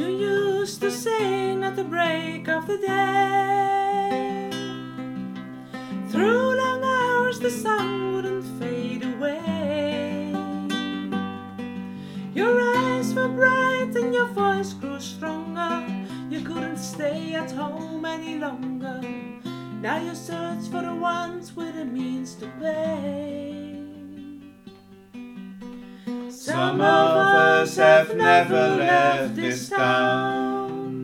You used to sing at the break of the day. Through long hours, the sun wouldn't fade away. Your eyes were bright and your voice grew stronger. You couldn't stay at home any longer. Now you search for the ones with the means to pay. Some of us have never left this town.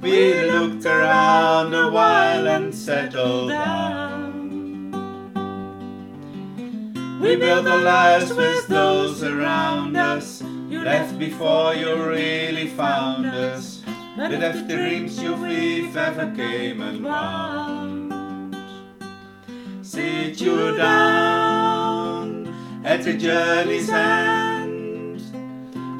We looked around a while and settled down. We built our lives with those around us. You left before you really found us. But if the dreams you weave ever came and wound, sit you down at the journey's end.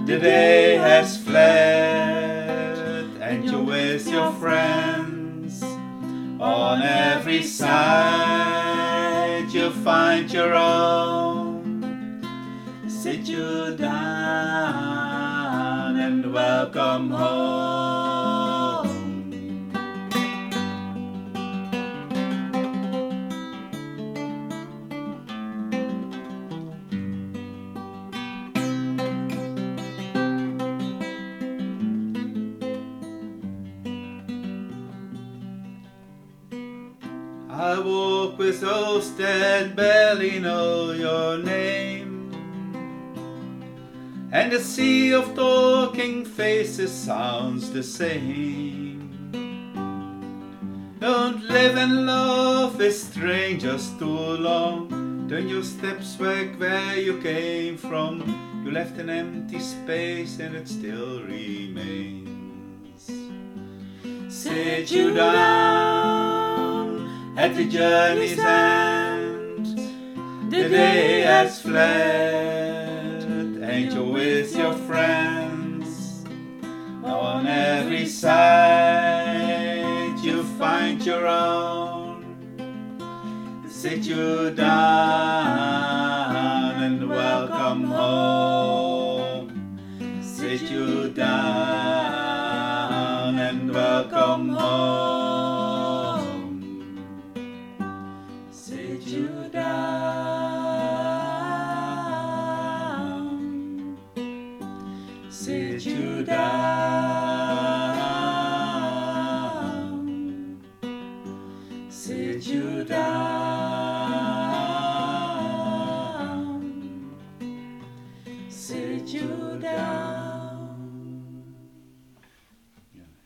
The day has fled, and you're with your friends. On every side, you'll find your own. Sit you down and welcome home. I walk with those that barely know your name. And the sea of talking faces sounds the same. Don't live and love with strangers too long. Turn your steps back where you came from. You left an empty space and it still remains. Sit you down the journey's end. The day has fled, you're with your friends. Now on every side you find your own. Sit you down and welcome home. Sit you down and welcome home. Sit you down. Sit you down. Sit you down. Sit you down.